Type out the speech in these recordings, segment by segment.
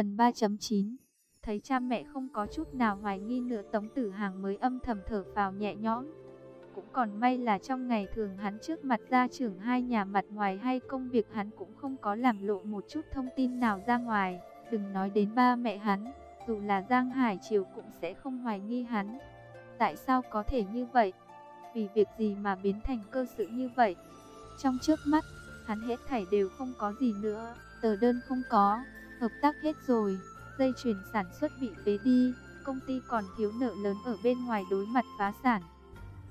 Phần 3.9 Thấy cha mẹ không có chút nào hoài nghi nữa Tống Tử Hàng mới âm thầm thở vào nhẹ nhõm. Cũng còn may là trong ngày thường hắn trước mặt gia trưởng hai nhà mặt ngoài hay công việc hắn cũng không có làm lộ một chút thông tin nào ra ngoài. Đừng nói đến ba mẹ hắn, dù là Giang Hải Triều cũng sẽ không hoài nghi hắn. Tại sao có thể như vậy? Vì việc gì mà biến thành cơ sự như vậy? Trong trước mắt, hắn hết thảy đều không có gì nữa, tờ đơn không có, hợp tác hết rồi, dây chuyền sản xuất bị phế đi, công ty còn thiếu nợ lớn ở bên ngoài đối mặt phá sản.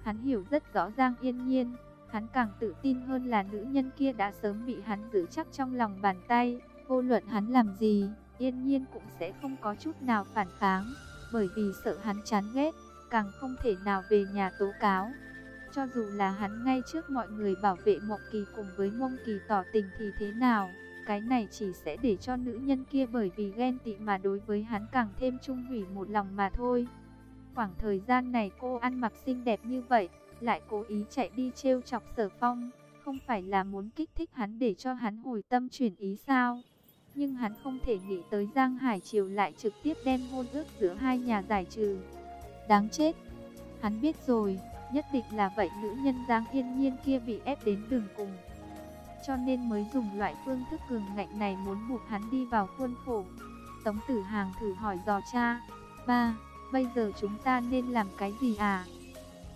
Hắn hiểu rất rõ Giang Yên Nhiên, hắn càng tự tin hơn là nữ nhân kia đã sớm bị hắn giữ chắc trong lòng bàn tay, vô luận hắn làm gì, Yên Nhiên cũng sẽ không có chút nào phản kháng, bởi vì sợ hắn chán ghét, càng không thể nào về nhà tố cáo. Cho dù là hắn ngay trước mọi người bảo vệ Mộng Kỳ cùng với Mông Kỳ tỏ tình thì thế nào, cái này chỉ sẽ để cho nữ nhân kia bởi vì ghen tị mà đối với hắn càng thêm trung hủy một lòng mà thôi. Khoảng thời gian này cô ăn mặc xinh đẹp như vậy, lại cố ý chạy đi trêu chọc sở phong, không phải là muốn kích thích hắn để cho hắn hồi tâm chuyển ý sao? Nhưng hắn không thể nghĩ tới Giang Hải Triều lại trực tiếp đem hôn ước giữa hai nhà giải trừ. Đáng chết! Hắn biết rồi, nhất định là vậy nữ nhân Giang Yên Nhiên kia bị ép đến đường cùng. Cho nên mới dùng loại phương thức cường ngạnh này muốn buộc hắn đi vào khuôn khổ. Tống Tử Hàng thử hỏi dò cha, ba, bây giờ chúng ta nên làm cái gì à?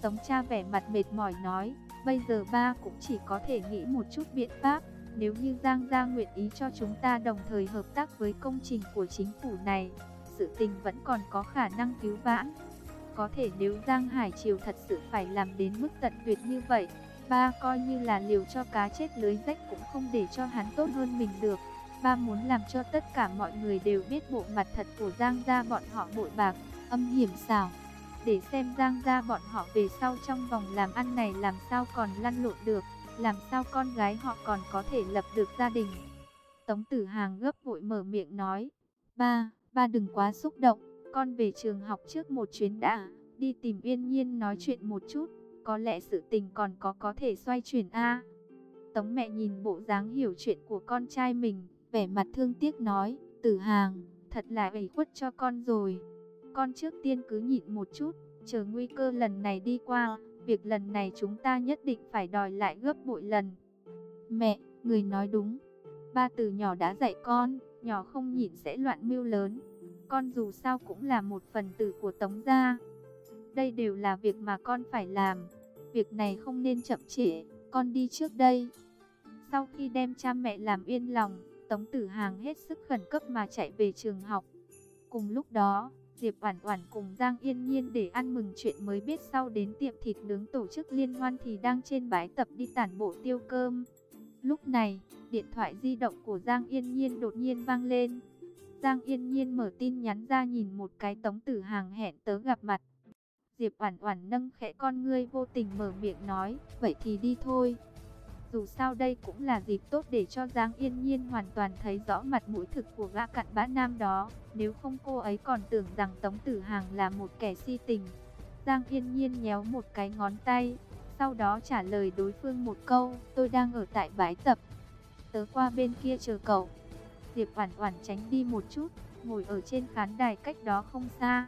Tống cha vẻ mặt mệt mỏi nói, bây giờ ba cũng chỉ có thể nghĩ một chút biện pháp. Nếu như Giang Gia nguyện ý cho chúng ta đồng thời hợp tác với công trình của chính phủ này, sự tình vẫn còn có khả năng cứu vãn. Có thể nếu Giang Hải Triều thật sự phải làm đến mức tận tuyệt như vậy, ba coi như là liều cho cá chết lưới rách cũng không để cho hắn tốt hơn mình được. Ba muốn làm cho tất cả mọi người đều biết bộ mặt thật của Giang gia bọn họ bội bạc, âm hiểm xảo. Để xem Giang gia bọn họ về sau trong vòng làm ăn này làm sao còn lăn lộn được, làm sao con gái họ còn có thể lập được gia đình. Tống Tử Hàng gấp vội mở miệng nói, ba, ba đừng quá xúc động, con về trường học trước một chuyến đã, đi tìm Yên Nhiên nói chuyện một chút, có lẽ sự tình còn có có thể xoay chuyển a. Tống mẹ nhìn bộ dáng hiểu chuyện của con trai mình, vẻ mặt thương tiếc nói, Tử Hàng, thật là ủy khuất cho con rồi. Con trước tiên cứ nhịn một chút, chờ nguy cơ lần này đi qua, việc lần này chúng ta nhất định phải đòi lại gấp bội lần. Mẹ, người nói đúng. Ba từ nhỏ đã dạy con, nhỏ không nhịn sẽ loạn mưu lớn. Con dù sao cũng là một phần tử của Tống gia. Đây đều là việc mà con phải làm. Việc này không nên chậm trễ, con đi trước đây. Sau khi đem cha mẹ làm yên lòng, Tống Tử Hàng hết sức khẩn cấp mà chạy về trường học. Cùng lúc đó, Diệp Oản Oản cùng Giang Yên Nhiên để ăn mừng chuyện mới biết sau đến tiệm thịt nướng tổ chức liên hoan thì đang trên bãi tập đi tản bộ tiêu cơm. Lúc này, điện thoại di động của Giang Yên Nhiên đột nhiên vang lên. Giang Yên Nhiên mở tin nhắn ra nhìn một cái Tống Tử Hàng hẹn tớ gặp mặt. Diệp Oản Oản nâng khẽ con ngươi vô tình mở miệng nói, "Vậy thì đi thôi." Dù sao đây cũng là dịp tốt để cho Giang Yên Nhiên hoàn toàn thấy rõ mặt mũi thực của gã cặn bã nam đó, nếu không cô ấy còn tưởng rằng Tống Tử Hàng là một kẻ si tình. Giang Yên Nhiên nhéo một cái ngón tay, sau đó trả lời đối phương một câu, "Tôi đang ở tại bãi tập, tớ qua bên kia chờ cậu." Diệp Oản Oản tránh đi một chút, ngồi ở trên khán đài cách đó không xa.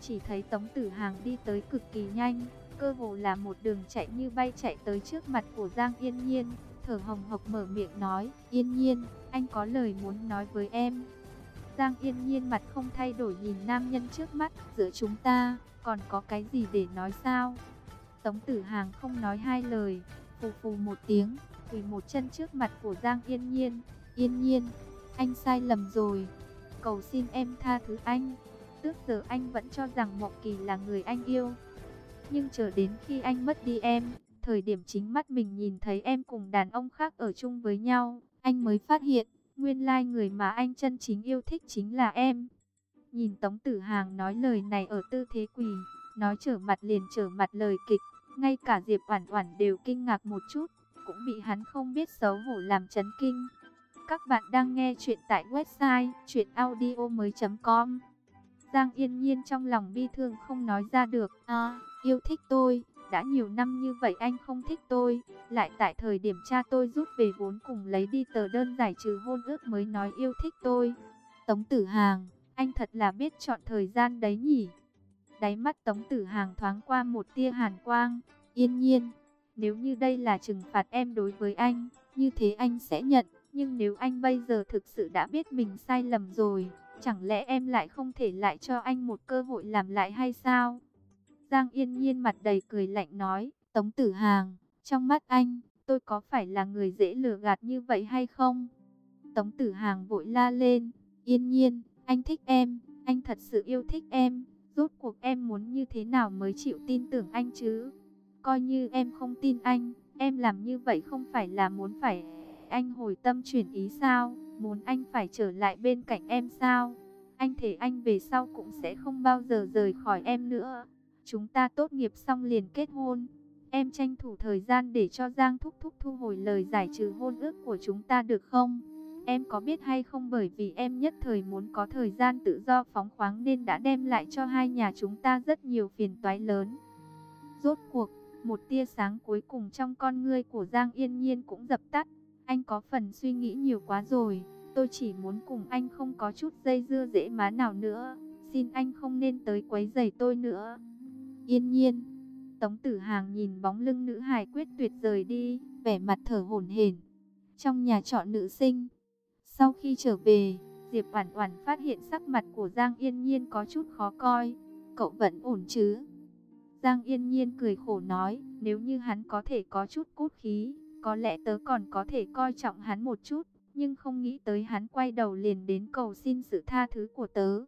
Chỉ thấy Tống Tử Hàng đi tới cực kỳ nhanh, cơ hồ là một đường chạy như bay chạy tới trước mặt của Giang Yên Nhiên, thở hồng hộc mở miệng nói, Yên Nhiên, anh có lời muốn nói với em. Giang Yên Nhiên mặt không thay đổi nhìn nam nhân trước mắt, giữa chúng ta, còn có cái gì để nói sao? Tống Tử Hàng không nói hai lời, phù phù một tiếng, quỳ một chân trước mặt của Giang Yên Nhiên. Yên Nhiên, anh sai lầm rồi, cầu xin em tha thứ anh. Trước giờ anh vẫn cho rằng Mộng Kỳ là người anh yêu. Nhưng chờ đến khi anh mất đi em, thời điểm chính mắt mình nhìn thấy em cùng đàn ông khác ở chung với nhau, anh mới phát hiện, nguyên lai người mà anh chân chính yêu thích chính là em. Nhìn Tống Tử Hàng nói lời này ở tư thế quỳ, nói trở mặt liền trở mặt lời kịch, ngay cả Diệp Oản Oản đều kinh ngạc một chút, cũng bị hắn không biết xấu hổ làm chấn kinh. Các bạn đang nghe chuyện tại website chuyenaudio.com Giang Yên Nhiên trong lòng bi thương không nói ra được. À, yêu thích tôi, đã nhiều năm như vậy anh không thích tôi, lại tại thời điểm cha tôi rút về vốn cùng lấy đi tờ đơn giải trừ hôn ước mới nói yêu thích tôi. Tống Tử Hàng, anh thật là biết chọn thời gian đấy nhỉ. Đáy mắt Tống Tử Hàng thoáng qua một tia hàn quang, yên nhiên. Nếu như đây là trừng phạt em đối với anh, như thế anh sẽ nhận. Nhưng nếu anh bây giờ thực sự đã biết mình sai lầm rồi, chẳng lẽ em lại không thể lại cho anh một cơ hội làm lại hay sao? Giang yên nhiên mặt đầy cười lạnh nói, Tống Tử Hàng, trong mắt anh, tôi có phải là người dễ lừa gạt như vậy hay không? Tống Tử Hàng vội la lên, yên nhiên, anh thích em, anh thật sự yêu thích em, rốt cuộc em muốn như thế nào mới chịu tin tưởng anh chứ? Coi như em không tin anh, em làm như vậy không phải là muốn phải anh hồi tâm chuyển ý sao? Muốn anh phải trở lại bên cạnh em sao? Anh thể anh về sau cũng sẽ không bao giờ rời khỏi em nữa. Chúng ta tốt nghiệp xong liền kết hôn. Em tranh thủ thời gian để cho Giang Thúc Thúc thu hồi lời giải trừ hôn ước của chúng ta được không? Em có biết hay không bởi vì em nhất thời muốn có thời gian tự do phóng khoáng nên đã đem lại cho hai nhà chúng ta rất nhiều phiền toái lớn. Rốt cuộc, một tia sáng cuối cùng trong con ngươi của Giang Yên Nhiên cũng dập tắt. Anh có phần suy nghĩ nhiều quá rồi. Tôi chỉ muốn cùng anh không có chút dây dưa dễ má nào nữa. Xin anh không nên tới quấy rầy tôi nữa. Yên nhiên. Tống tử hàng nhìn bóng lưng nữ hài quyết tuyệt rời đi, vẻ mặt thở hổn hển. Trong nhà trọ nữ sinh. Sau khi trở về, Diệp Oản Oản phát hiện sắc mặt của Giang Yên Nhiên có chút khó coi. Cậu vẫn ổn chứ? Giang Yên Nhiên cười khổ nói, nếu như hắn có thể có chút cốt khí, có lẽ tớ còn có thể coi trọng hắn một chút, nhưng không nghĩ tới hắn quay đầu liền đến cầu xin sự tha thứ của tớ.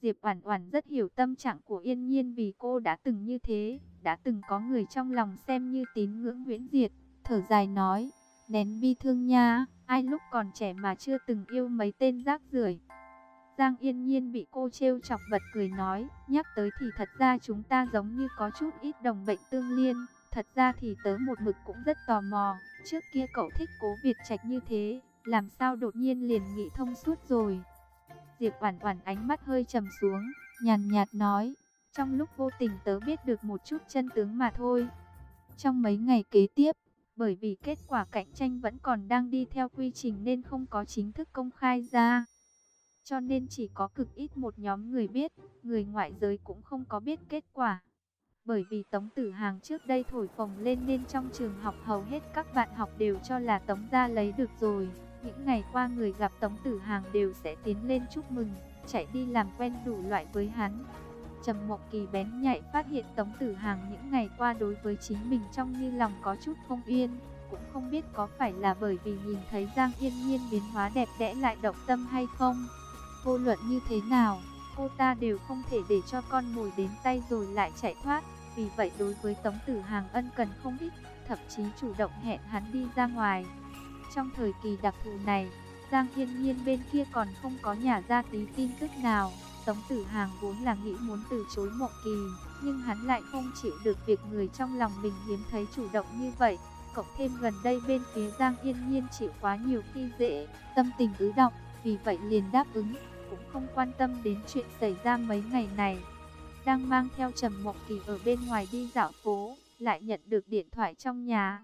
Diệp Oản Oản rất hiểu tâm trạng của Yên Nhiên vì cô đã từng như thế, đã từng có người trong lòng xem như tín ngưỡng huyễn diệt, thở dài nói, nén bi thương nha, ai lúc còn trẻ mà chưa từng yêu mấy tên rác rưởi. Giang Yên Nhiên bị cô trêu chọc vật cười nói, nhắc tới thì thật ra chúng ta giống như có chút ít đồng bệnh tương liên, Thật ra thì tớ một mực cũng rất tò mò, trước kia cậu thích cố Việt Trạch như thế, làm sao đột nhiên liền nghĩ thông suốt rồi. Diệp Oản Oản ánh mắt hơi trầm xuống, nhàn nhạt nói, trong lúc vô tình tớ biết được một chút chân tướng mà thôi. Trong mấy ngày kế tiếp, bởi vì kết quả cạnh tranh vẫn còn đang đi theo quy trình nên không có chính thức công khai ra. Cho nên chỉ có cực ít một nhóm người biết, người ngoại giới cũng không có biết kết quả. Bởi vì Tống Tử Hàng trước đây thổi phồng lên nên trong trường học hầu hết các bạn học đều cho là Tống gia lấy được rồi. Những ngày qua người gặp Tống Tử Hàng đều sẽ tiến lên chúc mừng, chạy đi làm quen đủ loại với hắn. Trầm Mộng Kỳ bén nhạy phát hiện Tống Tử Hàng những ngày qua đối với chính mình trong như lòng có chút không yên, cũng không biết có phải là bởi vì nhìn thấy Giang Yên Nhiên biến hóa đẹp đẽ lại động tâm hay không. Vô luận như thế nào, cô ta đều không thể để cho con mồi đến tay rồi lại chạy thoát. Vì vậy đối với Tống Tử Hàng ân cần không ít, thậm chí chủ động hẹn hắn đi ra ngoài. Trong thời kỳ đặc thù này, Giang Thiên Nhiên bên kia còn không có nhà ra tí tin tức nào. Tống Tử Hàng vốn là nghĩ muốn từ chối Mộng Kỳ, nhưng hắn lại không chịu được việc người trong lòng mình hiếm thấy chủ động như vậy. Cộng thêm gần đây bên phía Giang Yên Nhiên chịu quá nhiều khi dễ, tâm tình ứ động, vì vậy liền đáp ứng, cũng không quan tâm đến chuyện xảy ra mấy ngày này đang mang theo Trầm Mộng Kỳ ở bên ngoài đi dạo phố, lại nhận được điện thoại trong nhà.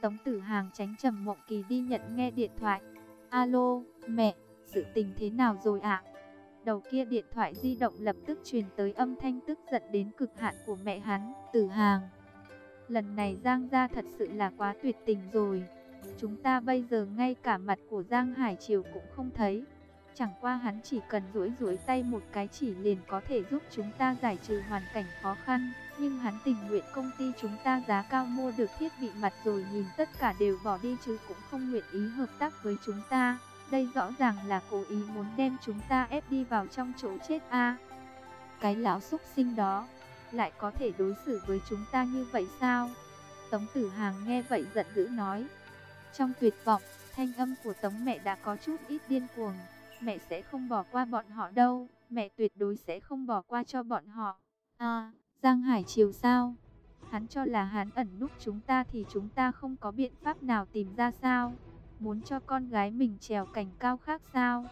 Tống Tử Hàng tránh Trầm Mộng Kỳ đi nhận nghe điện thoại. Alo, mẹ, sự tình thế nào rồi ạ? Đầu kia điện thoại di động lập tức truyền tới âm thanh tức giận đến cực hạn của mẹ hắn, Tử Hàng. Lần này Giang gia thật sự là quá tuyệt tình rồi. Chúng ta bây giờ ngay cả mặt của Giang Hải Triều cũng không thấy. Chẳng qua hắn chỉ cần duỗi duỗi tay một cái chỉ liền có thể giúp chúng ta giải trừ hoàn cảnh khó khăn. Nhưng hắn tình nguyện công ty chúng ta giá cao mua được thiết bị mặt rồi nhìn tất cả đều bỏ đi chứ cũng không nguyện ý hợp tác với chúng ta. Đây rõ ràng là cố ý muốn đem chúng ta ép đi vào trong chỗ chết a. cái lão xúc sinh đó lại có thể đối xử với chúng ta như vậy sao? Tống Tử Hàng nghe vậy giận dữ nói. Trong tuyệt vọng, thanh âm của Tống mẹ đã có chút ít điên cuồng mẹ sẽ không bỏ qua bọn họ đâu, mẹ tuyệt đối sẽ không bỏ qua cho bọn họ. À, Giang Hải Triều sao? Hắn cho là hắn ẩn núp chúng ta thì chúng ta không có biện pháp nào tìm ra sao? Muốn cho con gái mình trèo cành cao khác sao?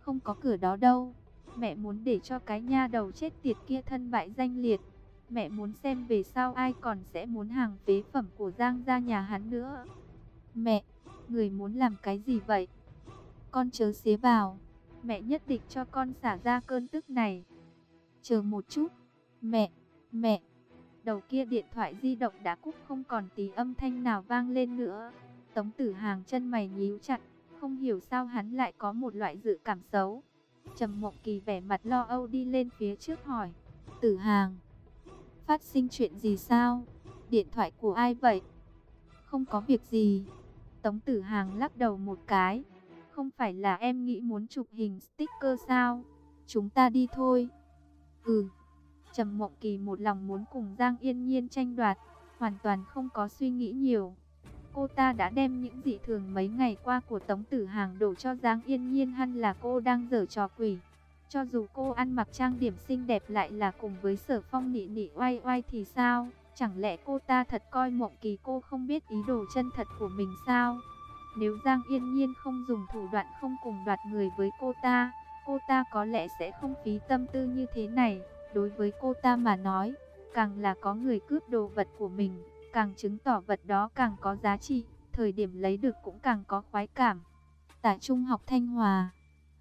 Không có cửa đó đâu. Mẹ muốn để cho cái nha đầu chết tiệt kia thân bại danh liệt. Mẹ muốn xem về sau ai còn sẽ muốn hàng phế phẩm của Giang ra nhà hắn nữa. Mẹ, người muốn làm cái gì vậy? Con chớ xế vào. Mẹ nhất định cho con xả ra cơn tức này. Chờ một chút. Mẹ, mẹ. Đầu kia điện thoại di động đã cúp không còn tí âm thanh nào vang lên nữa. Tống tử hàng chân mày nhíu chặt. Không hiểu sao hắn lại có một loại dự cảm xấu. Trầm Mộng Kỳ vẻ mặt lo âu đi lên phía trước hỏi. Tử hàng, phát sinh chuyện gì sao? Điện thoại của ai vậy? Không có việc gì. Tống tử hàng lắc đầu một cái. Không phải là em nghĩ muốn chụp hình sticker sao? Chúng ta đi thôi. Ừ. Trầm Mộng Kỳ một lòng muốn cùng Giang Yên Nhiên tranh đoạt, hoàn toàn không có suy nghĩ nhiều. Cô ta đã đem những dị thường mấy ngày qua của Tống Tử Hàng đổ cho Giang Yên Nhiên hẳn là cô đang dở trò quỷ. Cho dù cô ăn mặc trang điểm xinh đẹp lại là cùng với sở phong nị nị oai oai thì sao? Chẳng lẽ cô ta thật coi mộng kỳ cô không biết ý đồ chân thật của mình sao? Nếu Giang Yên Nhiên không dùng thủ đoạn không cùng đoạt người với cô ta, cô ta có lẽ sẽ không phí tâm tư như thế này. Đối với cô ta mà nói, càng là có người cướp đồ vật của mình, càng chứng tỏ vật đó càng có giá trị, thời điểm lấy được cũng càng có khoái cảm. Tại Trung học Thanh Hòa,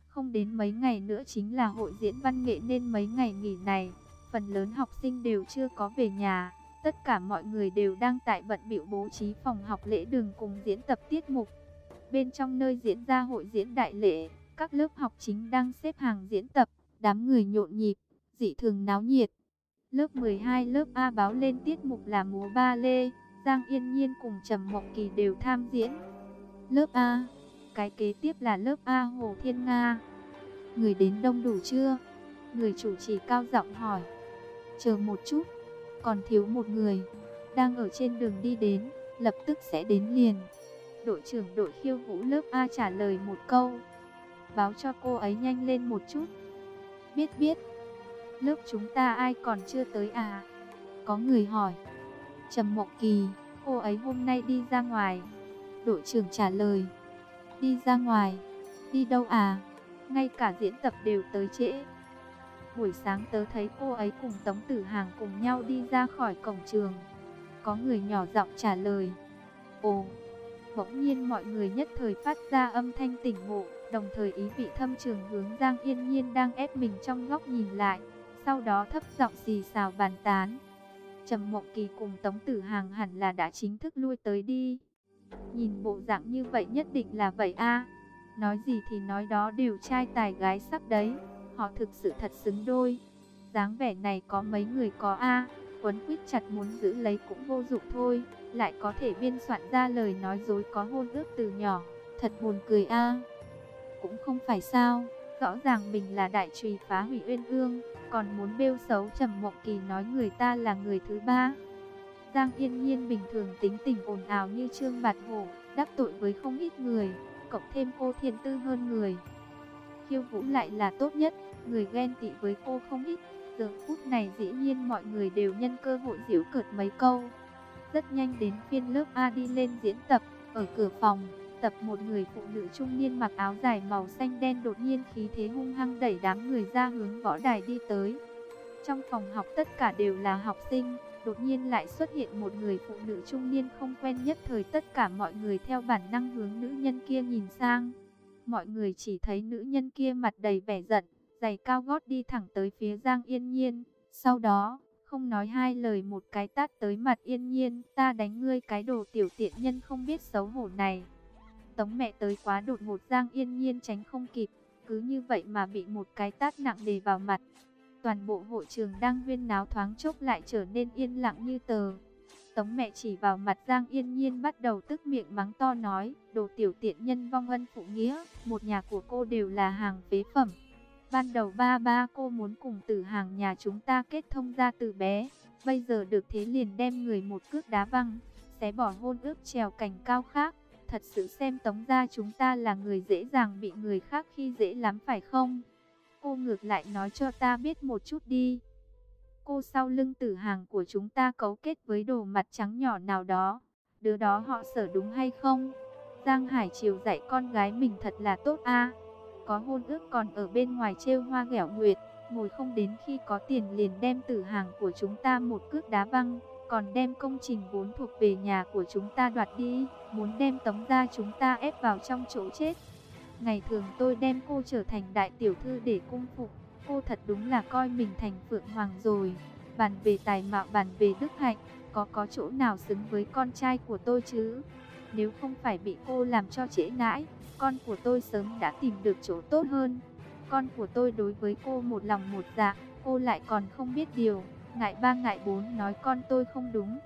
không đến mấy ngày nữa chính là hội diễn văn nghệ nên mấy ngày nghỉ này, phần lớn học sinh đều chưa có về nhà. Tất cả mọi người đều đang tại bận biểu bố trí phòng học lễ đường cùng diễn tập tiết mục. Bên trong nơi diễn ra hội diễn đại lễ, các lớp học chính đang xếp hàng diễn tập, đám người nhộn nhịp, dị thường náo nhiệt. Lớp 12 lớp A báo lên tiết mục là múa ba lê, Giang Yên Nhiên cùng Trầm Mộng Kỳ đều tham diễn. Lớp A, cái kế tiếp là lớp A Hồ Thiên Nga. Người đến đông đủ chưa? Người chủ trì cao giọng hỏi. Chờ một chút, còn thiếu một người, đang ở trên đường đi đến, lập tức sẽ đến liền. Đội trưởng đội khiêu vũ lớp A trả lời một câu. Báo cho cô ấy nhanh lên một chút. Biết biết, lớp chúng ta ai còn chưa tới à? Có người hỏi. Trầm Mộng Kỳ, cô ấy hôm nay đi ra ngoài. Đội trưởng trả lời. Đi ra ngoài, đi đâu à? Ngay cả diễn tập đều tới trễ. Buổi sáng tớ thấy cô ấy cùng Tống Tử Hàng cùng nhau đi ra khỏi cổng trường. Có người nhỏ giọng trả lời. Ồ, bỗng nhiên mọi người nhất thời phát ra âm thanh tỉnh ngộ, đồng thời ý vị thâm trường hướng Giang Yên Nhiên đang ép mình trong góc nhìn lại, sau đó thấp giọng xì xào bàn tán. Trầm Mộng Kỳ cùng Tống Tử Hàng hẳn là đã chính thức lui tới đi. Nhìn bộ dạng như vậy nhất định là vậy a. Nói gì thì nói đó đều trai tài gái sắc đấy. Họ thực sự thật xứng đôi. dáng vẻ này có mấy người có a, quấn quýt chặt muốn giữ lấy cũng vô dụng thôi, lại có thể biên soạn ra lời nói dối có hôn ước từ nhỏ, thật buồn cười a. Cũng không phải sao, rõ ràng mình là đại trùy phá hủy uyên ương, còn muốn bêu xấu Trầm Mộng Kỳ nói người ta là người thứ ba. Giang Yên Nhiên bình thường tính tình ồn ào như trương bạt hổ, đắc tội với không ít người, cộng thêm cô thiên tư hơn người. Khiêu vũ lại là tốt nhất, người ghen tị với cô không ít. Giờ phút này dĩ nhiên mọi người đều nhân cơ hội giễu cợt mấy câu. Rất nhanh đến phiên lớp A đi lên diễn tập, ở cửa phòng, tập một người phụ nữ trung niên mặc áo dài màu xanh đen đột nhiên khí thế hung hăng đẩy đám người ra hướng võ đài đi tới. Trong phòng học tất cả đều là học sinh, đột nhiên lại xuất hiện một người phụ nữ trung niên không quen nhất thời tất cả mọi người theo bản năng hướng nữ nhân kia nhìn sang. Mọi người chỉ thấy nữ nhân kia mặt đầy vẻ giận, giày cao gót đi thẳng tới phía Giang Yên Nhiên. Sau đó, không nói hai lời một cái tát tới mặt Yên Nhiên, ta đánh ngươi cái đồ tiểu tiện nhân không biết xấu hổ này. Tống mẹ tới quá đột ngột Giang Yên Nhiên tránh không kịp, cứ như vậy mà bị một cái tát nặng đề vào mặt. Toàn bộ hội trường đang huyên náo thoáng chốc lại trở nên yên lặng như tờ. Tống mẹ chỉ vào mặt Giang Yên Nhiên bắt đầu tức miệng mắng to nói, đồ tiểu tiện nhân vong ân phụ nghĩa, một nhà của cô đều là hàng phế phẩm. Ban đầu ba ba cô muốn cùng tử hàng nhà chúng ta kết thông ra từ bé, bây giờ được thế liền đem người một cước đá văng, sẽ bỏ hôn ước trèo cành cao khác. Thật sự xem tống gia chúng ta là người dễ dàng bị người khác khi dễ lắm phải không? Cô ngược lại nói cho ta biết một chút đi. Cô sau lưng tử hàng của chúng ta cấu kết với đồ mặt trắng nhỏ nào đó. Đứa đó họ sở đúng hay không? Giang Hải Triều dạy con gái mình thật là tốt a. Có hôn ước còn ở bên ngoài trêu hoa ghẹo nguyệt, ngồi không đến khi có tiền liền đem tử hàng của chúng ta một cước đá văng, còn đem công trình vốn thuộc về nhà của chúng ta đoạt đi, muốn đem tống ra chúng ta ép vào trong chỗ chết. Ngày thường tôi đem cô trở thành đại tiểu thư để cung phục. Cô thật đúng là coi mình thành phượng hoàng rồi. Bàn về tài mạo bàn về đức hạnh, có có chỗ nào xứng với con trai của tôi chứ? Nếu không phải bị cô làm cho trễ nãi, con của tôi sớm đã tìm được chỗ tốt hơn. Con của tôi đối với cô một lòng một dạ, cô lại còn không biết điều. Ngại ba ngại bốn nói con tôi không đúng.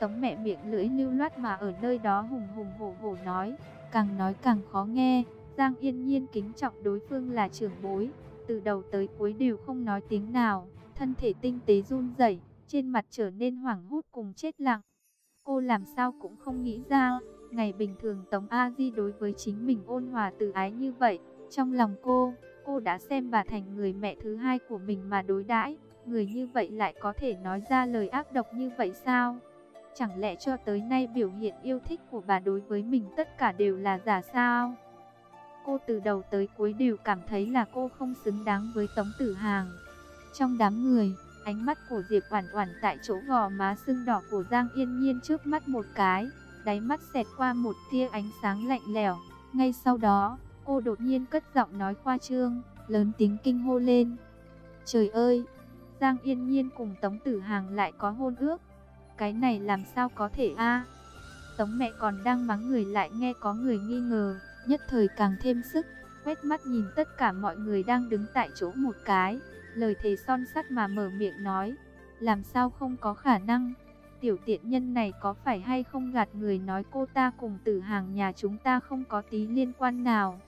Tống mẹ miệng lưỡi lưu loát mà ở nơi đó hùng hùng hổ hổ nói, càng nói càng khó nghe. Giang yên nhiên kính trọng đối phương là trưởng bối, từ đầu tới cuối đều không nói tiếng nào, thân thể tinh tế run rẩy, trên mặt trở nên hoảng hốt cùng chết lặng. Cô làm sao cũng không nghĩ ra, ngày bình thường Tống A Di đối với chính mình ôn hòa từ ái như vậy, trong lòng cô, cô đã xem bà thành người mẹ thứ hai của mình mà đối đãi, người như vậy lại có thể nói ra lời ác độc như vậy sao? Chẳng lẽ cho tới nay biểu hiện yêu thích của bà đối với mình tất cả đều là giả sao? Cô từ đầu tới cuối đều cảm thấy là cô không xứng đáng với Tống Tử Hàng. Trong đám người, ánh mắt của Diệp Oản Oản tại chỗ gò má sưng đỏ của Giang Yên Nhiên trước mắt một cái, đáy mắt xẹt qua một tia ánh sáng lạnh lẽo. Ngay sau đó, cô đột nhiên cất giọng nói khoa trương, lớn tiếng kinh hô lên. Trời ơi, Giang Yên Nhiên cùng Tống Tử Hàng lại có hôn ước. Cái này làm sao có thể a? Tống mẹ còn đang mắng người lại nghe có người nghi ngờ, nhất thời càng thêm sức, quét mắt nhìn tất cả mọi người đang đứng tại chỗ một cái, lời thề son sắt mà mở miệng nói, làm sao không có khả năng, tiểu tiện nhân này có phải hay không gạt người nói cô ta cùng tử hàng nhà chúng ta không có tí liên quan nào.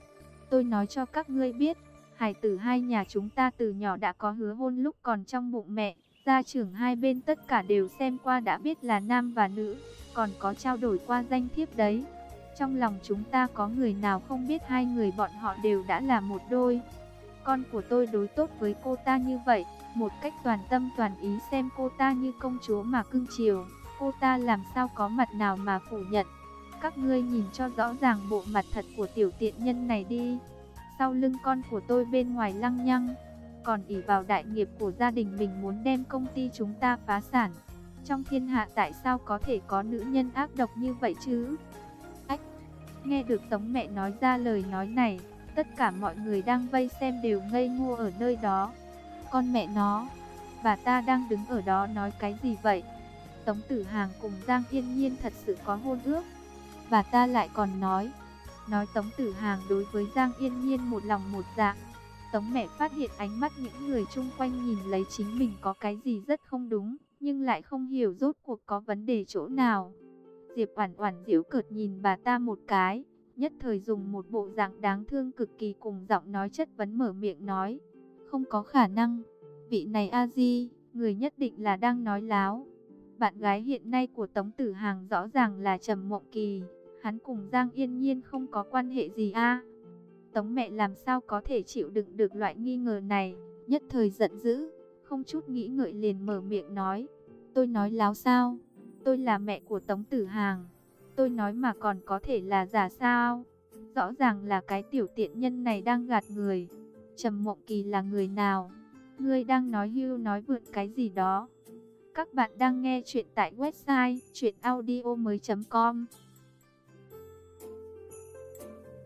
Tôi nói cho các ngươi biết, hải tử hai nhà chúng ta từ nhỏ đã có hứa hôn lúc còn trong bụng mẹ, gia trưởng hai bên tất cả đều xem qua đã biết là nam và nữ, còn có trao đổi qua danh thiếp đấy. Trong lòng chúng ta có người nào không biết hai người bọn họ đều đã là một đôi. Con của tôi đối tốt với cô ta như vậy, một cách toàn tâm toàn ý xem cô ta như công chúa mà cưng chiều. Cô ta làm sao có mặt nào mà phủ nhận. Các ngươi nhìn cho rõ ràng bộ mặt thật của tiểu tiện nhân này đi. Sau lưng con của tôi bên ngoài lăng nhăng, còn ỷ vào đại nghiệp của gia đình mình muốn đem công ty chúng ta phá sản. Trong thiên hạ tại sao có thể có nữ nhân ác độc như vậy chứ? ách, Nghe được Tống mẹ nói ra lời nói này, tất cả mọi người đang vây xem đều ngây ngô ở nơi đó. Con mẹ nó, bà ta đang đứng ở đó nói cái gì vậy? Tống Tử Hàng cùng Giang Yên Nhiên thật sự có hôn ước. Bà ta lại còn nói, nói Tống Tử Hàng đối với Giang Yên Nhiên một lòng một dạ. Tống mẹ phát hiện ánh mắt những người chung quanh nhìn lấy chính mình có cái gì rất không đúng, nhưng lại không hiểu rốt cuộc có vấn đề chỗ nào. Diệp Oản Oản giễu cợt nhìn bà ta một cái, nhất thời dùng một bộ dạng đáng thương cực kỳ cùng giọng nói chất vấn mở miệng nói, không có khả năng, vị này A Di, người nhất định là đang nói láo. Bạn gái hiện nay của Tống Tử Hàng rõ ràng là Trầm Mộng Kỳ, hắn cùng Giang Yên Nhiên không có quan hệ gì a. Tống mẹ làm sao có thể chịu đựng được loại nghi ngờ này, nhất thời giận dữ, không chút nghĩ ngợi liền mở miệng nói, tôi nói láo sao? Tôi là mẹ của Tống Tử Hàng. Tôi nói mà còn có thể là giả sao? Rõ ràng là cái tiểu tiện nhân này đang gạt người. Trầm Mộng Kỳ là người nào? Ngươi đang nói hưu nói vượt cái gì đó? Các bạn đang nghe chuyện tại website chuyenaudio.com